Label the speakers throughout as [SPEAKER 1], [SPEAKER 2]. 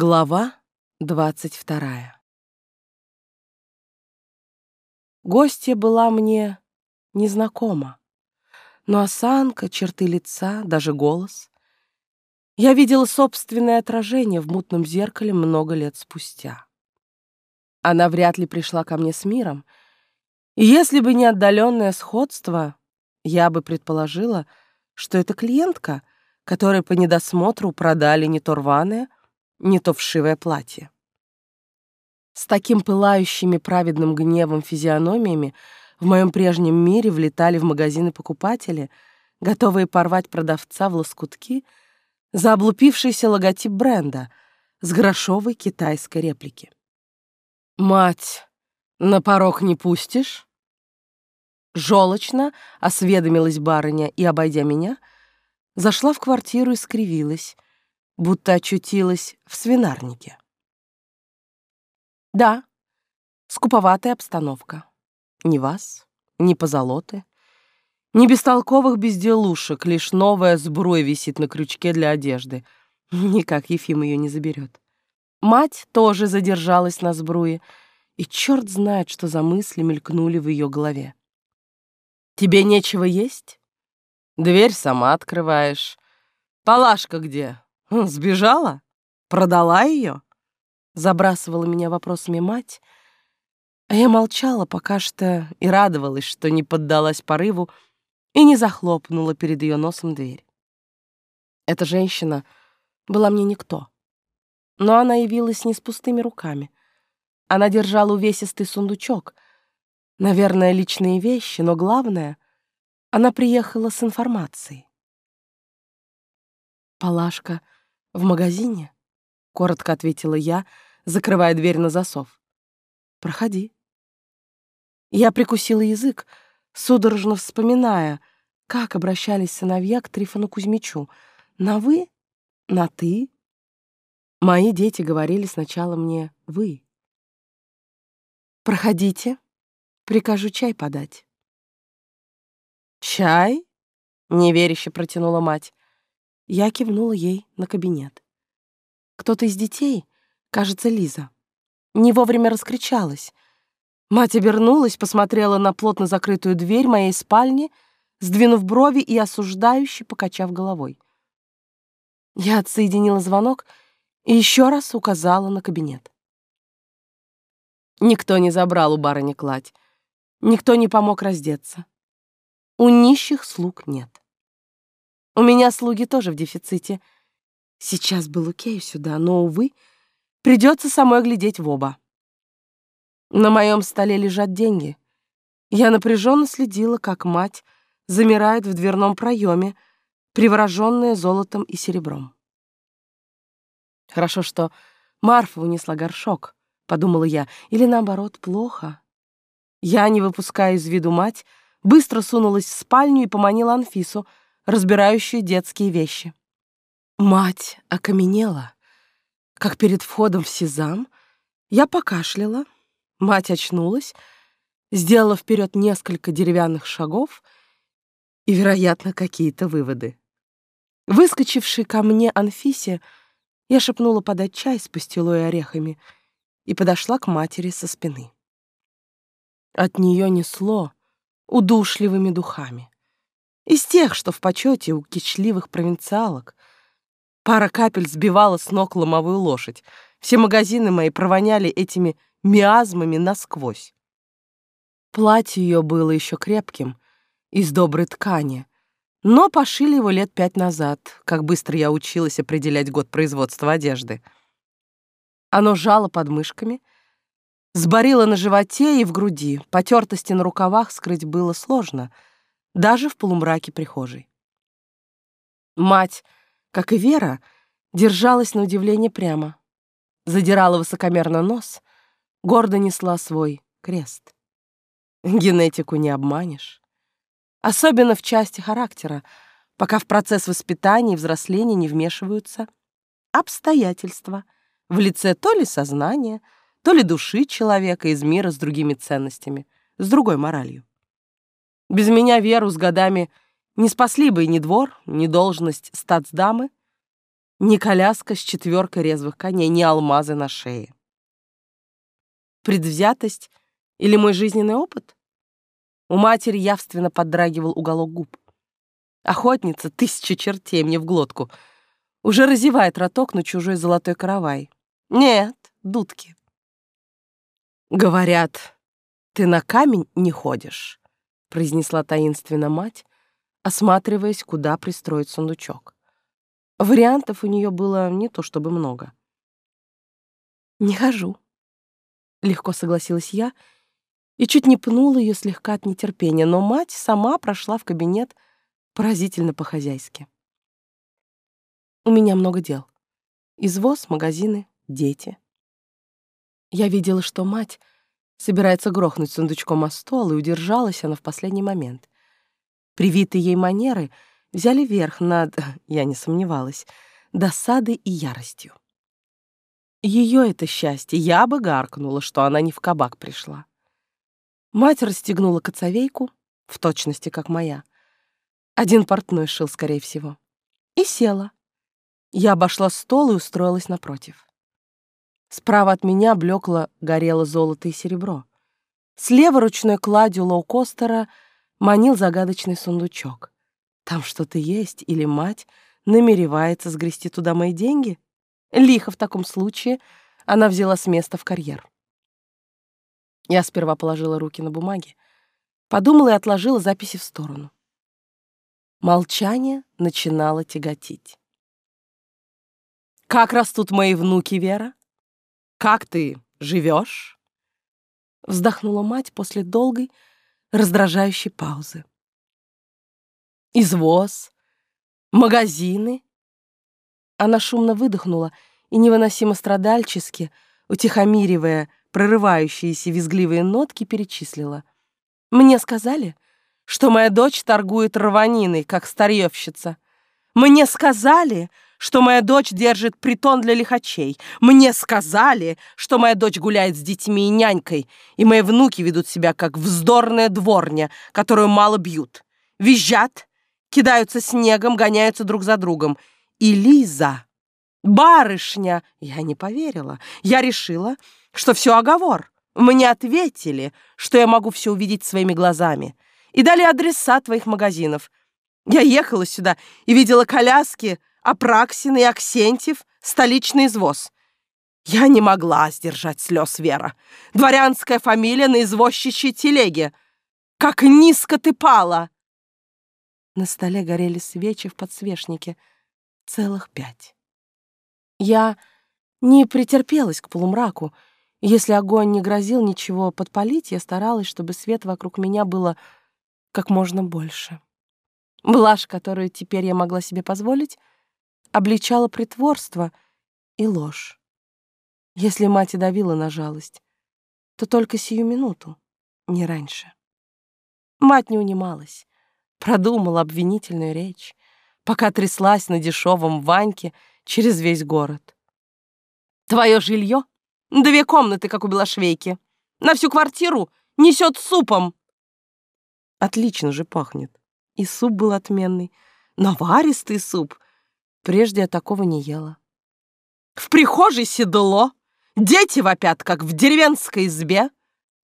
[SPEAKER 1] Глава двадцать вторая. Гостья была мне незнакома, но осанка, черты лица, даже голос. Я видела собственное отражение в мутном зеркале много лет спустя. Она вряд ли пришла ко мне с миром, и если бы не отдаленное сходство, я бы предположила, что это клиентка, которой по недосмотру продали не то рваное, не то вшивое платье. С таким пылающими праведным гневом физиономиями в моем прежнем мире влетали в магазины покупатели, готовые порвать продавца в лоскутки за облупившийся логотип бренда с грошовой китайской реплики. «Мать, на порог не пустишь?» Жолочно осведомилась барыня и, обойдя меня, зашла в квартиру и скривилась, будто очутилась в свинарнике. Да, скуповатая обстановка. Ни вас, ни позолоты, ни бестолковых безделушек, лишь новая сбруя висит на крючке для одежды. Никак Ефим ее не заберет. Мать тоже задержалась на сбруе, и черт знает, что за мысли мелькнули в ее голове. «Тебе нечего есть? Дверь сама открываешь. Палашка где? Сбежала? Продала ее? Забрасывала меня вопросами мать, а я молчала пока что и радовалась, что не поддалась порыву и не захлопнула перед ее носом дверь. Эта женщина была мне никто, но она явилась не с пустыми руками. Она держала увесистый сундучок, наверное, личные вещи, но главное, она приехала с информацией. Палашка — «В магазине?» — коротко ответила я, закрывая дверь на засов. «Проходи». Я прикусила язык, судорожно вспоминая, как обращались сыновья к Трифону Кузьмичу. На «вы», на «ты». Мои дети говорили сначала мне «вы». «Проходите, прикажу чай подать». «Чай?» — неверяще протянула мать. Я кивнула ей на кабинет. Кто-то из детей, кажется, Лиза, не вовремя раскричалась. Мать обернулась, посмотрела на плотно закрытую дверь моей спальни, сдвинув брови и осуждающе покачав головой. Я отсоединила звонок и еще раз указала на кабинет. Никто не забрал у барыни кладь, никто не помог раздеться. У нищих слуг нет. У меня слуги тоже в дефиците. Сейчас бы Лукею сюда, но, увы, придется самой глядеть в оба. На моем столе лежат деньги. Я напряженно следила, как мать замирает в дверном проеме, привороженная золотом и серебром. Хорошо, что Марфа унесла горшок, подумала я, или наоборот, плохо. Я, не выпуская из виду мать, быстро сунулась в спальню и поманила Анфису, разбирающую детские вещи. Мать окаменела. Как перед входом в сезам, я покашляла, мать очнулась, сделала вперед несколько деревянных шагов и, вероятно, какие-то выводы. Выскочившей ко мне Анфисе, я шепнула подать чай с пастилой и орехами и подошла к матери со спины. От нее несло удушливыми духами. Из тех, что в почете у кичливых провинциалок. Пара капель сбивала с ног ломовую лошадь. Все магазины мои провоняли этими миазмами насквозь. Платье ее было еще крепким, из доброй ткани, но пошили его лет пять назад, как быстро я училась определять год производства одежды. Оно жало под мышками, сборило на животе и в груди, потертости на рукавах скрыть было сложно — даже в полумраке прихожей. Мать, как и Вера, держалась на удивление прямо, задирала высокомерно нос, гордо несла свой крест. Генетику не обманешь. Особенно в части характера, пока в процесс воспитания и взросления не вмешиваются обстоятельства в лице то ли сознания, то ли души человека из мира с другими ценностями, с другой моралью. Без меня Веру с годами не спасли бы ни двор, ни должность статсдамы. ни коляска с четверкой резвых коней, ни алмазы на шее. Предвзятость или мой жизненный опыт? У матери явственно поддрагивал уголок губ. Охотница, тысяча чертей мне в глотку, уже разевает роток на чужой золотой каравай. Нет, дудки. Говорят, ты на камень не ходишь, произнесла таинственно мать, осматриваясь, куда пристроить сундучок. Вариантов у нее было не то чтобы много. «Не хожу», — легко согласилась я и чуть не пнула ее слегка от нетерпения, но мать сама прошла в кабинет поразительно по-хозяйски. У меня много дел. Извоз, магазины, дети. Я видела, что мать собирается грохнуть сундучком о стол, и удержалась она в последний момент. Привитые ей манеры взяли верх над, я не сомневалась, досадой и яростью. Ее это счастье, я бы гаркнула, что она не в кабак пришла. Мать расстегнула коцовейку, в точности, как моя. Один портной шил, скорее всего. И села. Я обошла стол и устроилась напротив. Справа от меня блекло горело золото и серебро. Слева ручной кладью лоукостера манил загадочный сундучок. Там что-то есть, или мать намеревается сгрести туда мои деньги? Лихо в таком случае она взяла с места в карьер. Я сперва положила руки на бумаги, подумала и отложила записи в сторону. Молчание начинало тяготить. «Как растут мои внуки, Вера? Как ты живешь?» Вздохнула мать после долгой, раздражающей паузы. «Извоз, магазины». Она шумно выдохнула и невыносимо страдальчески, утихомиривая прорывающиеся визгливые нотки, перечислила. «Мне сказали, что моя дочь торгует рваниной, как старьевщица. Мне сказали, что моя дочь держит притон для лихачей. Мне сказали, что моя дочь гуляет с детьми и нянькой, и мои внуки ведут себя как вздорная дворня, которую мало бьют. Визжат, кидаются снегом, гоняются друг за другом. И Лиза, барышня, я не поверила. Я решила, что все оговор. Мне ответили, что я могу все увидеть своими глазами. И дали адреса твоих магазинов. Я ехала сюда и видела коляски Апраксин и Аксентьев, столичный извоз. Я не могла сдержать слез, Вера. Дворянская фамилия на извозчичьей телеге. Как низко ты пала!» На столе горели свечи в подсвечнике. Целых пять. Я не претерпелась к полумраку, если огонь не грозил ничего подпалить, я старалась, чтобы свет вокруг меня было как можно больше. Блажь, которую теперь я могла себе позволить, обличала притворство и ложь. Если мать и давила на жалость, то только сию минуту, не раньше. Мать не унималась, продумала обвинительную речь, пока тряслась на дешевом Ваньке через весь город. «Твое жилье Две комнаты, как у Белошвейки. На всю квартиру несет супом. Отлично же пахнет. И суп был отменный. Наваристый суп. Прежде я такого не ела. В прихожей седло. Дети вопят, как в деревенской избе.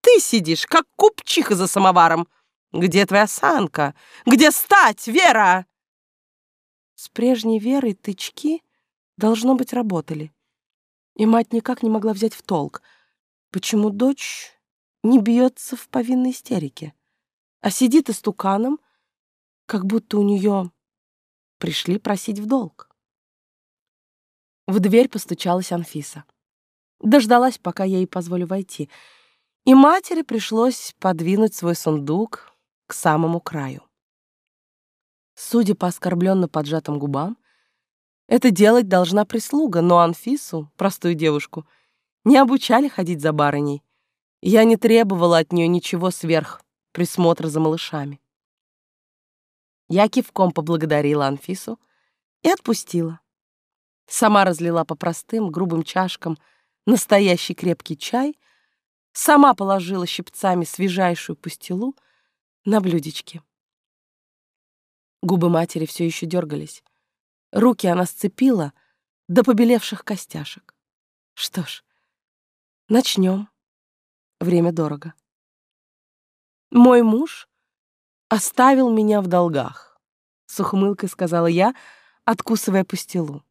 [SPEAKER 1] Ты сидишь, как купчиха за самоваром. Где твоя осанка? Где стать, Вера? С прежней Верой тычки, должно быть, работали. И мать никак не могла взять в толк, почему дочь не бьется в повинной истерике, а сидит истуканом, как будто у нее пришли просить в долг. В дверь постучалась Анфиса. Дождалась, пока я ей позволю войти, и матери пришлось подвинуть свой сундук к самому краю. Судя по оскорбленно поджатым губам, это делать должна прислуга, но Анфису, простую девушку, не обучали ходить за барыней. Я не требовала от нее ничего сверх присмотра за малышами. Я кивком поблагодарила Анфису и отпустила. Сама разлила по простым, грубым чашкам настоящий крепкий чай, сама положила щипцами свежайшую пастилу на блюдечке. Губы матери все еще дергались. Руки она сцепила, до побелевших костяшек. Что ж, начнем. Время дорого. Мой муж оставил меня в долгах, с ухмылкой сказала я, откусывая пастилу.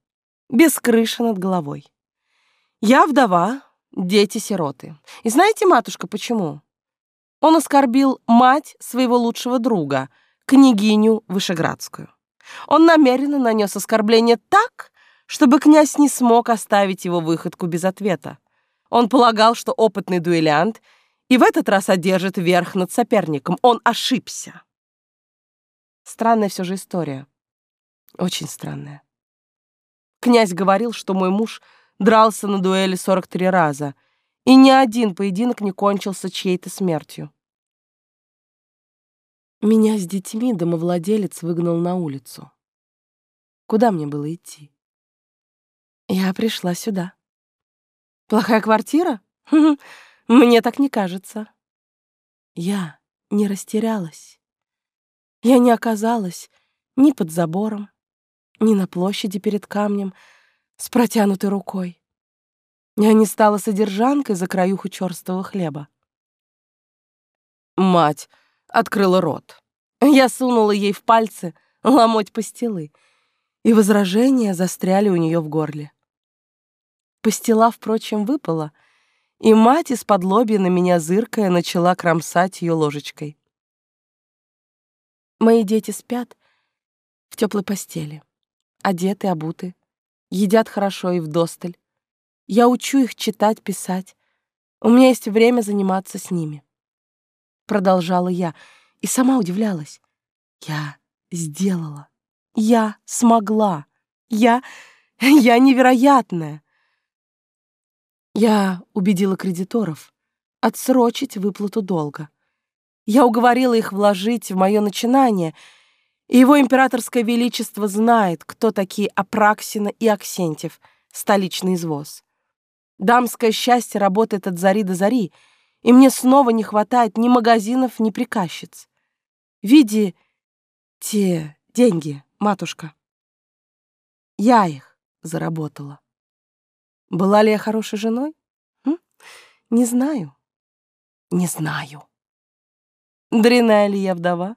[SPEAKER 1] Без крыши над головой. Я вдова, дети-сироты. И знаете, матушка, почему? Он оскорбил мать своего лучшего друга, княгиню Вышеградскую. Он намеренно нанес оскорбление так, чтобы князь не смог оставить его выходку без ответа. Он полагал, что опытный дуэлянт и в этот раз одержит верх над соперником. Он ошибся. Странная все же история. Очень странная. Князь говорил, что мой муж дрался на дуэли 43 раза, и ни один поединок не кончился чьей-то смертью. Меня с детьми домовладелец выгнал на улицу. Куда мне было идти? Я пришла сюда. Плохая квартира? Мне так не кажется. Я не растерялась. Я не оказалась ни под забором, ни на площади перед камнем с протянутой рукой. Я не стала содержанкой за краюху черстого хлеба. Мать открыла рот. Я сунула ей в пальцы ломоть пастилы, и возражения застряли у нее в горле. Пастила, впрочем, выпала, и мать из-под лобья на меня зыркая начала кромсать ее ложечкой. Мои дети спят в теплой постели одеты, обуты, едят хорошо и вдосталь. Я учу их читать, писать. У меня есть время заниматься с ними. Продолжала я и сама удивлялась. Я сделала. Я смогла. Я... Я невероятная. Я убедила кредиторов отсрочить выплату долга. Я уговорила их вложить в мое начинание — и его императорское величество знает, кто такие Апраксина и Аксентьев, столичный извоз. Дамское счастье работает от зари до зари, и мне снова не хватает ни магазинов, ни приказчиц. Види те деньги, матушка. Я их заработала. Была ли я хорошей женой? Хм? Не знаю. Не знаю. Дряная ли я вдова?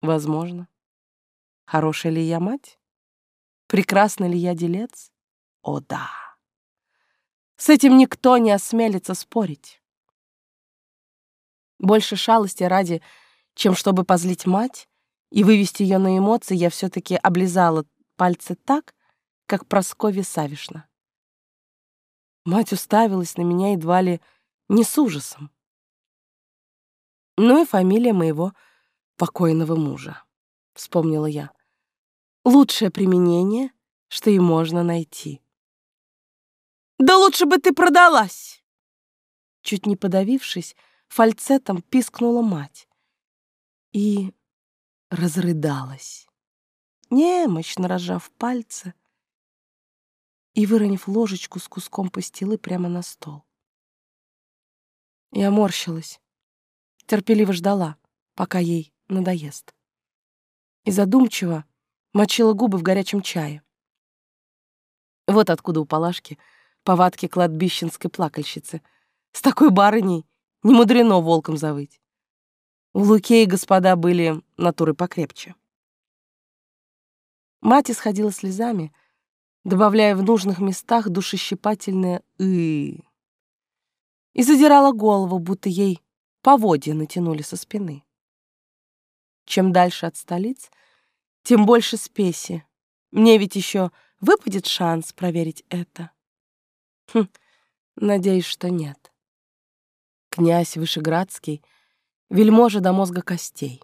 [SPEAKER 1] Возможно. Хорошая ли я мать? Прекрасный ли я делец? О, да. С этим никто не осмелится спорить. Больше шалости ради, чем чтобы позлить мать и вывести ее на эмоции, я все-таки облизала пальцы так, как Прасковья Савишна. Мать уставилась на меня едва ли не с ужасом. Ну и фамилия моего покойного мужа, вспомнила я лучшее применение, что и можно найти. «Да лучше бы ты продалась!» Чуть не подавившись, фальцетом пискнула мать и разрыдалась, немощно разжав пальцы и выронив ложечку с куском пастилы прямо на стол. Я морщилась, терпеливо ждала, пока ей надоест. И задумчиво, мочила губы в горячем чае. Вот откуда у Палашки повадки кладбищенской плакальщицы. С такой барыней не мудрено волком завыть. У Лукеи господа были натуры покрепче. Мать исходила слезами, добавляя в нужных местах душещипательное «ы». И задирала голову, будто ей поводья натянули со спины. Чем дальше от столиц — тем больше спеси. Мне ведь еще выпадет шанс проверить это. Хм, надеюсь, что нет. Князь Вышеградский, вельможа до мозга костей.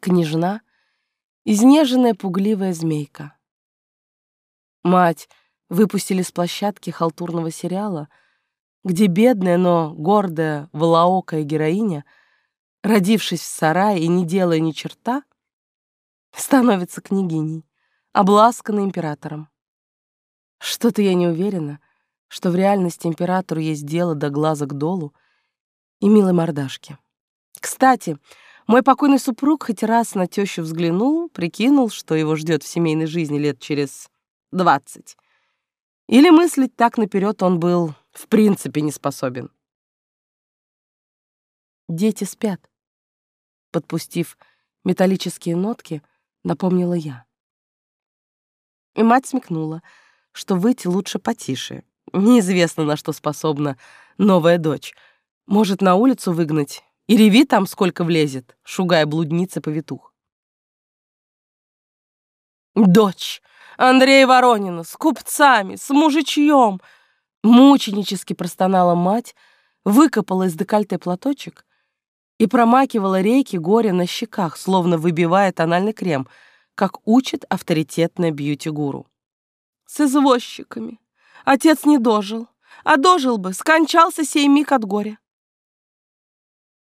[SPEAKER 1] Княжна — изнеженная пугливая змейка. Мать выпустили с площадки халтурного сериала, где бедная, но гордая, волоокая героиня, родившись в сарае и не делая ни черта, становится княгиней, обласканной императором. Что-то я не уверена, что в реальности императору есть дело до глаза к долу и милой мордашки. Кстати, мой покойный супруг хоть раз на тещу взглянул, прикинул, что его ждет в семейной жизни лет через двадцать. Или мыслить так наперед он был в принципе не способен. Дети спят. Подпустив металлические нотки, напомнила я. И мать смекнула, что выйти лучше потише. Неизвестно, на что способна новая дочь. Может, на улицу выгнать и реви там, сколько влезет, шугая блудница-повитух. Дочь Андрея Воронина с купцами, с мужичьем. Мученически простонала мать, выкопала из декольте платочек и промакивала рейки горя на щеках, словно выбивая тональный крем, как учит авторитетная бьюти-гуру. С извозчиками. Отец не дожил, а дожил бы, скончался сей миг от горя.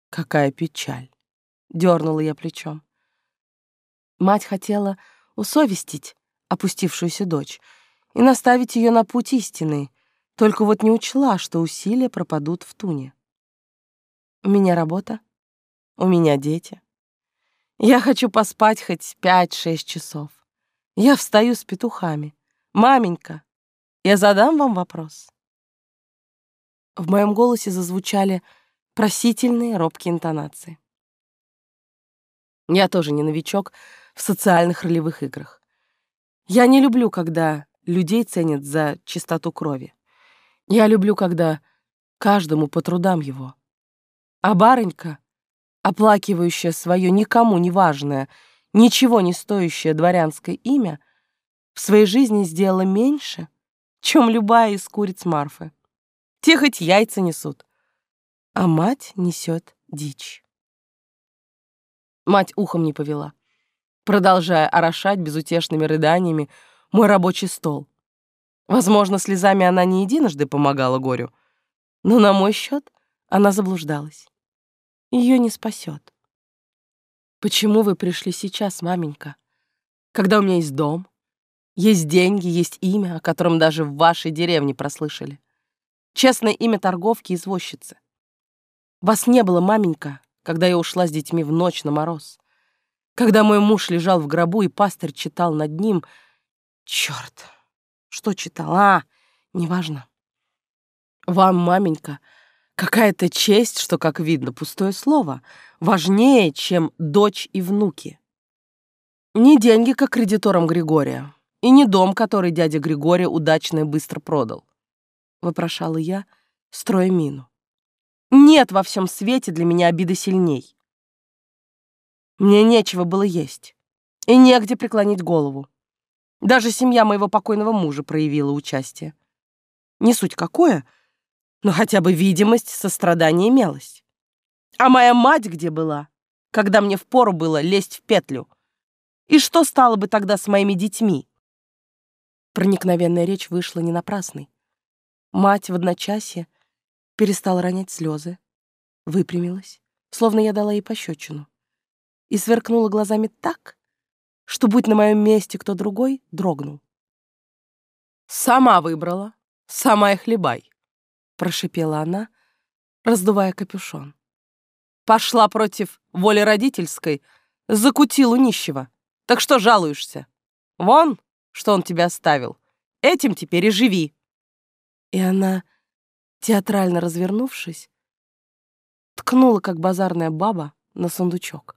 [SPEAKER 1] Какая печаль! Дернула я плечом. Мать хотела усовестить опустившуюся дочь и наставить ее на путь истины, только вот не учла, что усилия пропадут в туне. У меня работа, у меня дети. Я хочу поспать хоть пять-шесть часов. Я встаю с петухами. Маменька, я задам вам вопрос. В моем голосе зазвучали просительные, робкие интонации. Я тоже не новичок в социальных ролевых играх. Я не люблю, когда людей ценят за чистоту крови. Я люблю, когда каждому по трудам его. А барынька оплакивающая свое никому не важное, ничего не стоящее дворянское имя, в своей жизни сделала меньше, чем любая из куриц Марфы. Те хоть яйца несут, а мать несет дичь. Мать ухом не повела, продолжая орошать безутешными рыданиями мой рабочий стол. Возможно, слезами она не единожды помогала горю, но на мой счет она заблуждалась ее не спасет. Почему вы пришли сейчас, маменька? Когда у меня есть дом, есть деньги, есть имя, о котором даже в вашей деревне прослышали. Честное имя торговки и извозчицы. Вас не было, маменька, когда я ушла с детьми в ночь на мороз. Когда мой муж лежал в гробу, и пастырь читал над ним... Черт, что читал? А, неважно. Вам, маменька, Какая-то честь, что, как видно, пустое слово, важнее, чем дочь и внуки. Не деньги, как кредиторам Григория, и не дом, который дядя Григория удачно и быстро продал. Вопрошала я, строя мину. Нет во всем свете для меня обиды сильней. Мне нечего было есть и негде преклонить голову. Даже семья моего покойного мужа проявила участие. Не суть какое — но хотя бы видимость сострадания имелась. А моя мать где была, когда мне впору было лезть в петлю? И что стало бы тогда с моими детьми? Проникновенная речь вышла не напрасной. Мать в одночасье перестала ронять слезы, выпрямилась, словно я дала ей пощечину, и сверкнула глазами так, что, будь на моем месте кто другой, дрогнул. «Сама выбрала, сама и хлебай», прошипела она, раздувая капюшон. Пошла против воли родительской, закутил у нищего. Так что жалуешься? Вон, что он тебя оставил. Этим теперь и живи. И она, театрально развернувшись, ткнула, как базарная баба, на сундучок.